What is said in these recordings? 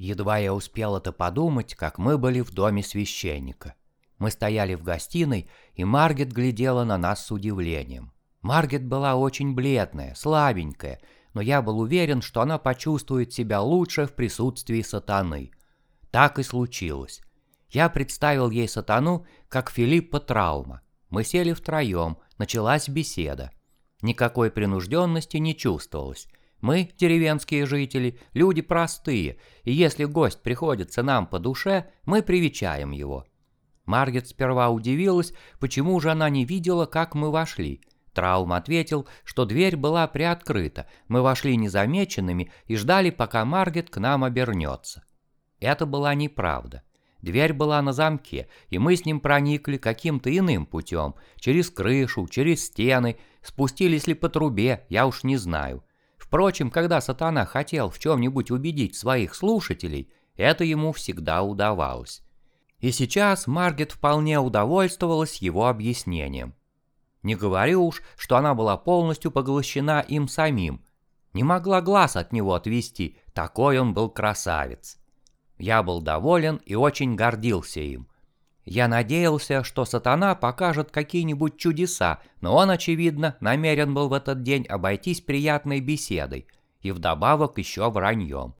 Едва я успел это подумать, как мы были в доме священника. Мы стояли в гостиной, и Маргет глядела на нас с удивлением. Маргет была очень бледная, слабенькая, но я был уверен, что она почувствует себя лучше в присутствии сатаны. Так и случилось. Я представил ей сатану, как Филиппа Траума. Мы сели втроем, началась беседа. Никакой принужденности не чувствовалось. Мы, деревенские жители, люди простые, и если гость приходится нам по душе, мы привечаем его. Маргет сперва удивилась, почему же она не видела, как мы вошли. Траум ответил, что дверь была приоткрыта, мы вошли незамеченными и ждали, пока Маргет к нам обернется. Это была неправда. Дверь была на замке, и мы с ним проникли каким-то иным путем, через крышу, через стены, спустились ли по трубе, я уж не знаю. Впрочем, когда сатана хотел в чем-нибудь убедить своих слушателей, это ему всегда удавалось. И сейчас Маргет вполне удовольствовалась его объяснением. Не говорю уж, что она была полностью поглощена им самим. Не могла глаз от него отвести, такой он был красавец. Я был доволен и очень гордился им. Я надеялся, что сатана покажет какие-нибудь чудеса, но он, очевидно, намерен был в этот день обойтись приятной беседой и вдобавок еще враньем.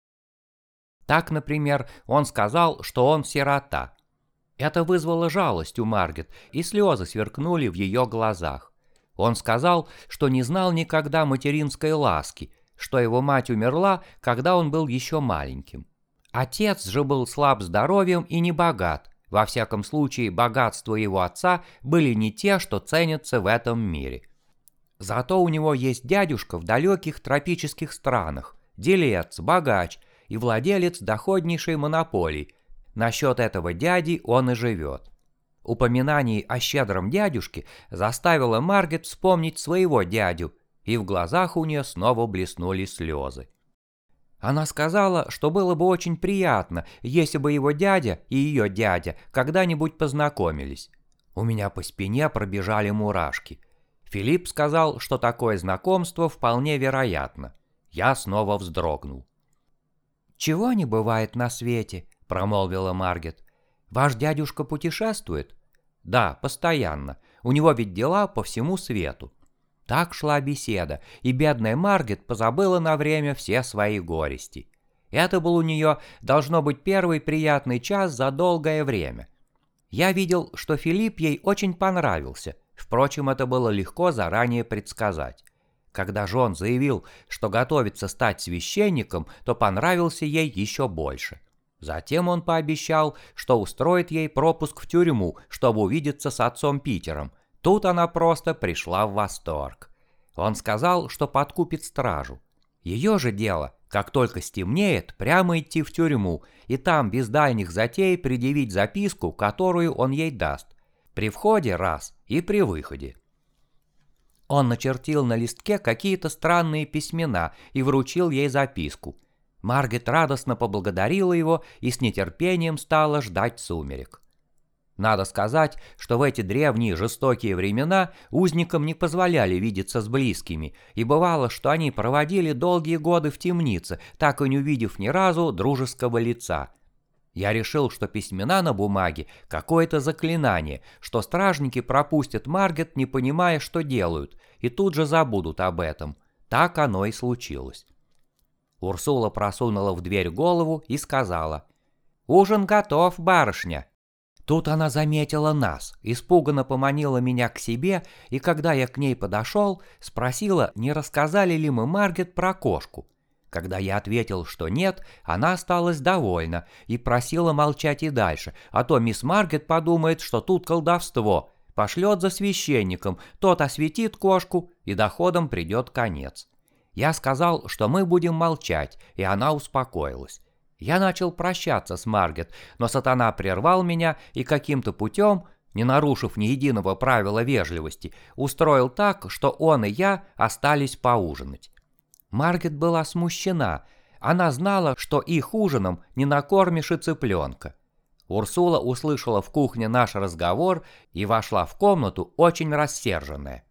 Так, например, он сказал, что он сирота. Это вызвало жалость у Маргет, и слезы сверкнули в ее глазах. Он сказал, что не знал никогда материнской ласки, что его мать умерла, когда он был еще маленьким. Отец же был слаб здоровьем и не богат. Во всяком случае, богатства его отца были не те, что ценятся в этом мире. Зато у него есть дядюшка в далеких тропических странах, делец, богач и владелец доходнейшей монополии. Насчет этого дяди он и живет. Упоминание о щедром дядюшке заставило Маргет вспомнить своего дядю, и в глазах у нее снова блеснули слезы. Она сказала, что было бы очень приятно, если бы его дядя и ее дядя когда-нибудь познакомились. У меня по спине пробежали мурашки. Филипп сказал, что такое знакомство вполне вероятно. Я снова вздрогнул. «Чего не бывает на свете?» – промолвила Маргет. «Ваш дядюшка путешествует?» «Да, постоянно. У него ведь дела по всему свету. Так шла беседа, и бедная Маргет позабыла на время все свои горести. Это был у нее, должно быть, первый приятный час за долгое время. Я видел, что Филипп ей очень понравился, впрочем, это было легко заранее предсказать. Когда Жон заявил, что готовится стать священником, то понравился ей еще больше. Затем он пообещал, что устроит ей пропуск в тюрьму, чтобы увидеться с отцом Питером, Тут она просто пришла в восторг. Он сказал, что подкупит стражу. Ее же дело, как только стемнеет, прямо идти в тюрьму и там без дальних затей предъявить записку, которую он ей даст. При входе раз и при выходе. Он начертил на листке какие-то странные письмена и вручил ей записку. Маргет радостно поблагодарила его и с нетерпением стала ждать сумерек. Надо сказать, что в эти древние жестокие времена узникам не позволяли видеться с близкими, и бывало, что они проводили долгие годы в темнице, так и не увидев ни разу дружеского лица. Я решил, что письмена на бумаге – какое-то заклинание, что стражники пропустят Маргет, не понимая, что делают, и тут же забудут об этом. Так оно и случилось. Урсула просунула в дверь голову и сказала «Ужин готов, барышня». Тут она заметила нас, испуганно поманила меня к себе, и когда я к ней подошел, спросила, не рассказали ли мы Маргет про кошку. Когда я ответил, что нет, она осталась довольна и просила молчать и дальше, а то мисс Маргет подумает, что тут колдовство, пошлет за священником, тот осветит кошку, и доходом придет конец. Я сказал, что мы будем молчать, и она успокоилась. Я начал прощаться с Маргет, но сатана прервал меня и каким-то путем, не нарушив ни единого правила вежливости, устроил так, что он и я остались поужинать. Маргет была смущена. Она знала, что их ужином не накормишь и цыпленка. Урсула услышала в кухне наш разговор и вошла в комнату очень рассерженная.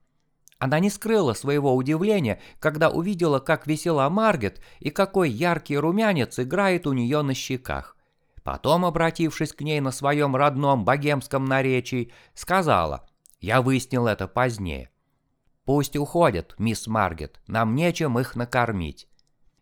Она не скрыла своего удивления, когда увидела, как весела Маргет и какой яркий румянец играет у нее на щеках. Потом, обратившись к ней на своем родном богемском наречии, сказала, «Я выяснил это позднее. Пусть уходят, мисс Маргет, нам нечем их накормить».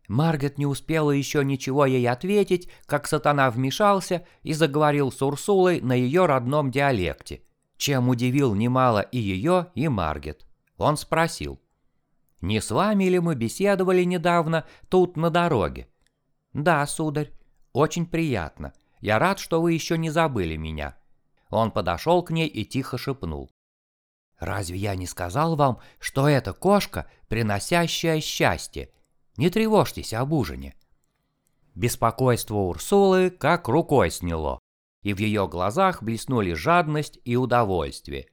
Маргет не успела еще ничего ей ответить, как сатана вмешался и заговорил с Урсулой на ее родном диалекте, чем удивил немало и ее, и Маргет. Он спросил, «Не с вами ли мы беседовали недавно тут на дороге?» «Да, сударь, очень приятно. Я рад, что вы еще не забыли меня». Он подошел к ней и тихо шепнул. «Разве я не сказал вам, что это кошка, приносящая счастье? Не тревожьтесь об ужине». Беспокойство Урсулы как рукой сняло, и в ее глазах блеснули жадность и удовольствие.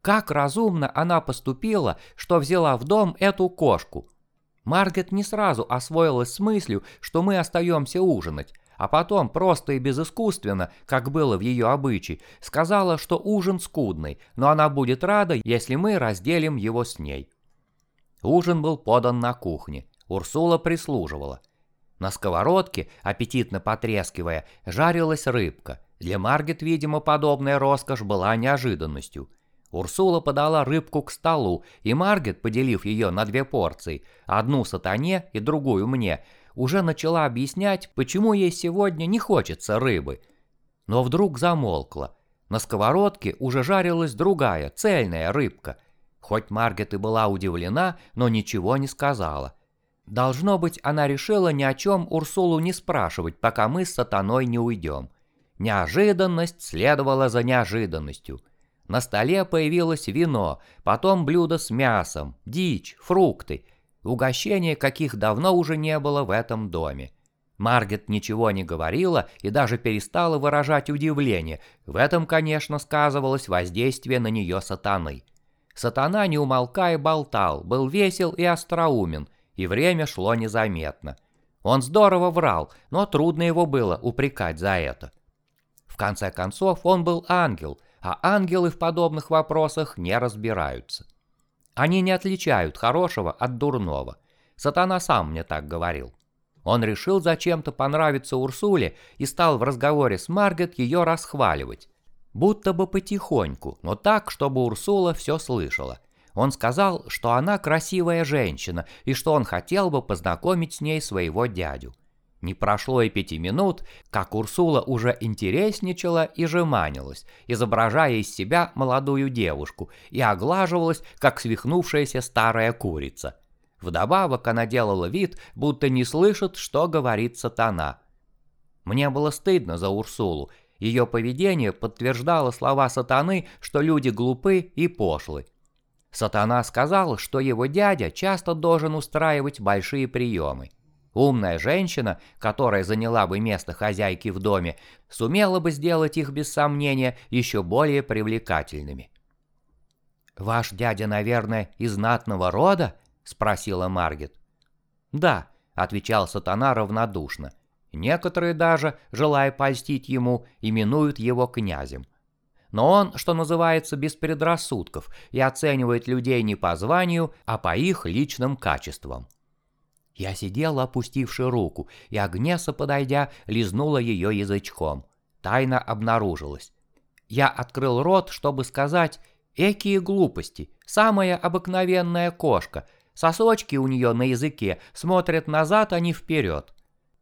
Как разумно она поступила, что взяла в дом эту кошку. Маргет не сразу освоилась с мыслью, что мы остаемся ужинать, а потом просто и безыскусственно, как было в ее обычае, сказала, что ужин скудный, но она будет рада, если мы разделим его с ней. Ужин был подан на кухне. Урсула прислуживала. На сковородке, аппетитно потрескивая, жарилась рыбка. Для Маргет, видимо, подобная роскошь была неожиданностью. Урсула подала рыбку к столу, и Маргет, поделив ее на две порции, одну сатане и другую мне, уже начала объяснять, почему ей сегодня не хочется рыбы. Но вдруг замолкла. На сковородке уже жарилась другая, цельная рыбка. Хоть Маргет и была удивлена, но ничего не сказала. Должно быть, она решила ни о чем Урсулу не спрашивать, пока мы с сатаной не уйдем. Неожиданность следовала за неожиданностью. На столе появилось вино, потом блюдо с мясом, дичь, фрукты, угощения, каких давно уже не было в этом доме. Маргет ничего не говорила и даже перестала выражать удивление. В этом, конечно, сказывалось воздействие на нее сатаны. Сатана, не умолкая, болтал, был весел и остроумен, и время шло незаметно. Он здорово врал, но трудно его было упрекать за это. В конце концов, он был ангел, а ангелы в подобных вопросах не разбираются. Они не отличают хорошего от дурного. Сатана сам мне так говорил. Он решил зачем-то понравиться Урсуле и стал в разговоре с Маргет ее расхваливать. Будто бы потихоньку, но так, чтобы Урсула все слышала. Он сказал, что она красивая женщина и что он хотел бы познакомить с ней своего дядю. Не прошло и пяти минут, как Урсула уже интересничала и жеманилась, изображая из себя молодую девушку, и оглаживалась, как свихнувшаяся старая курица. Вдобавок она делала вид, будто не слышит, что говорит сатана. Мне было стыдно за Урсулу. Ее поведение подтверждало слова сатаны, что люди глупы и пошлы. Сатана сказал, что его дядя часто должен устраивать большие приемы. Умная женщина, которая заняла бы место хозяйки в доме, сумела бы сделать их без сомнения еще более привлекательными. «Ваш дядя, наверное, из знатного рода?» — спросила Маргет. «Да», — отвечал сатана равнодушно. «Некоторые даже, желая польстить ему, именуют его князем. Но он, что называется, без предрассудков и оценивает людей не по званию, а по их личным качествам». Я сидела, опустивши руку, и Агнеса, подойдя, лизнула ее язычком. Тайна обнаружилась. Я открыл рот, чтобы сказать «Экие глупости! Самая обыкновенная кошка! Сосочки у нее на языке, смотрят назад, а не вперед!»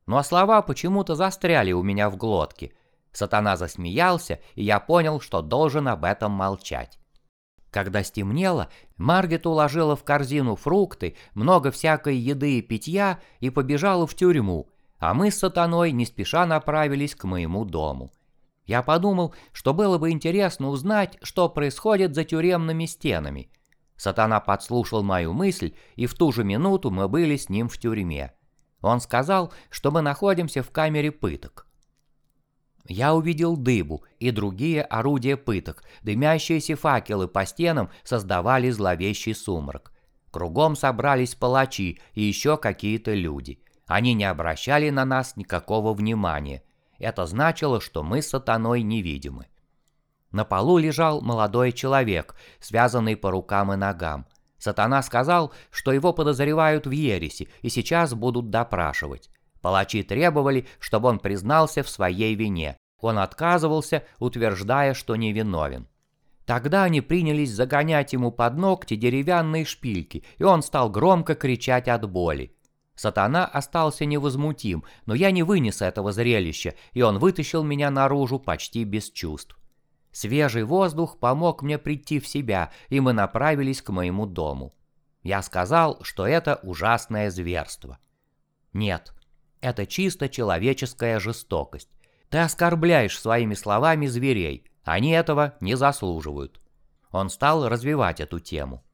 Но слова почему-то застряли у меня в глотке. Сатана засмеялся, и я понял, что должен об этом молчать. Когда стемнело, Маргет уложила в корзину фрукты, много всякой еды и питья и побежала в тюрьму, а мы с сатаной не спеша направились к моему дому. Я подумал, что было бы интересно узнать, что происходит за тюремными стенами. Сатана подслушал мою мысль, и в ту же минуту мы были с ним в тюрьме. Он сказал, что мы находимся в камере пыток. Я увидел дыбу и другие орудия пыток, дымящиеся факелы по стенам создавали зловещий сумрак. Кругом собрались палачи и еще какие-то люди. Они не обращали на нас никакого внимания. Это значило, что мы с сатаной невидимы. На полу лежал молодой человек, связанный по рукам и ногам. Сатана сказал, что его подозревают в ереси и сейчас будут допрашивать. Палачи требовали, чтобы он признался в своей вине. Он отказывался, утверждая, что невиновен. Тогда они принялись загонять ему под ногти деревянные шпильки, и он стал громко кричать от боли. Сатана остался невозмутим, но я не вынес этого зрелища, и он вытащил меня наружу почти без чувств. Свежий воздух помог мне прийти в себя, и мы направились к моему дому. Я сказал, что это ужасное зверство. Нет, это чисто человеческая жестокость. Ты оскорбляешь своими словами зверей, они этого не заслуживают. Он стал развивать эту тему.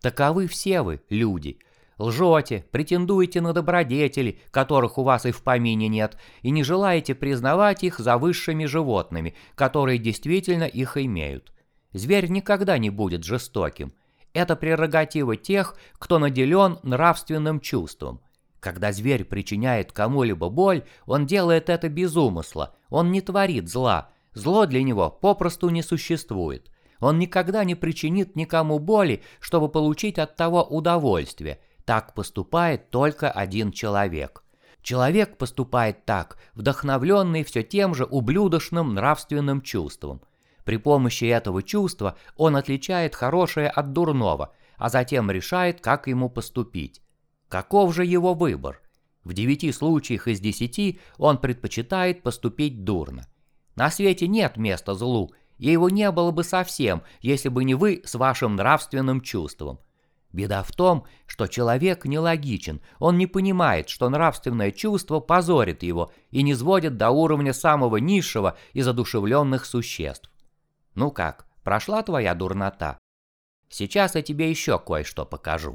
Таковы все вы, люди, лжете, претендуете на добродетели, которых у вас и в помине нет, и не желаете признавать их за высшими животными, которые действительно их имеют. Зверь никогда не будет жестоким. Это прерогатива тех, кто наделен нравственным чувством. Когда зверь причиняет кому-либо боль, он делает это без умысла, он не творит зла. Зло для него попросту не существует. Он никогда не причинит никому боли, чтобы получить от того удовольствие, так поступает только один человек. Человек поступает так, вдохновленный все тем же ублюдочным нравственным чувством. При помощи этого чувства он отличает хорошее от дурного, а затем решает, как ему поступить. Каков же его выбор? В девяти случаях из десяти он предпочитает поступить дурно. На свете нет места злу, и его не было бы совсем, если бы не вы с вашим нравственным чувством. Беда в том, что человек нелогичен, он не понимает, что нравственное чувство позорит его и не сводит до уровня самого низшего из одушевленных существ. Ну как, прошла твоя дурнота? Сейчас я тебе еще кое-что покажу.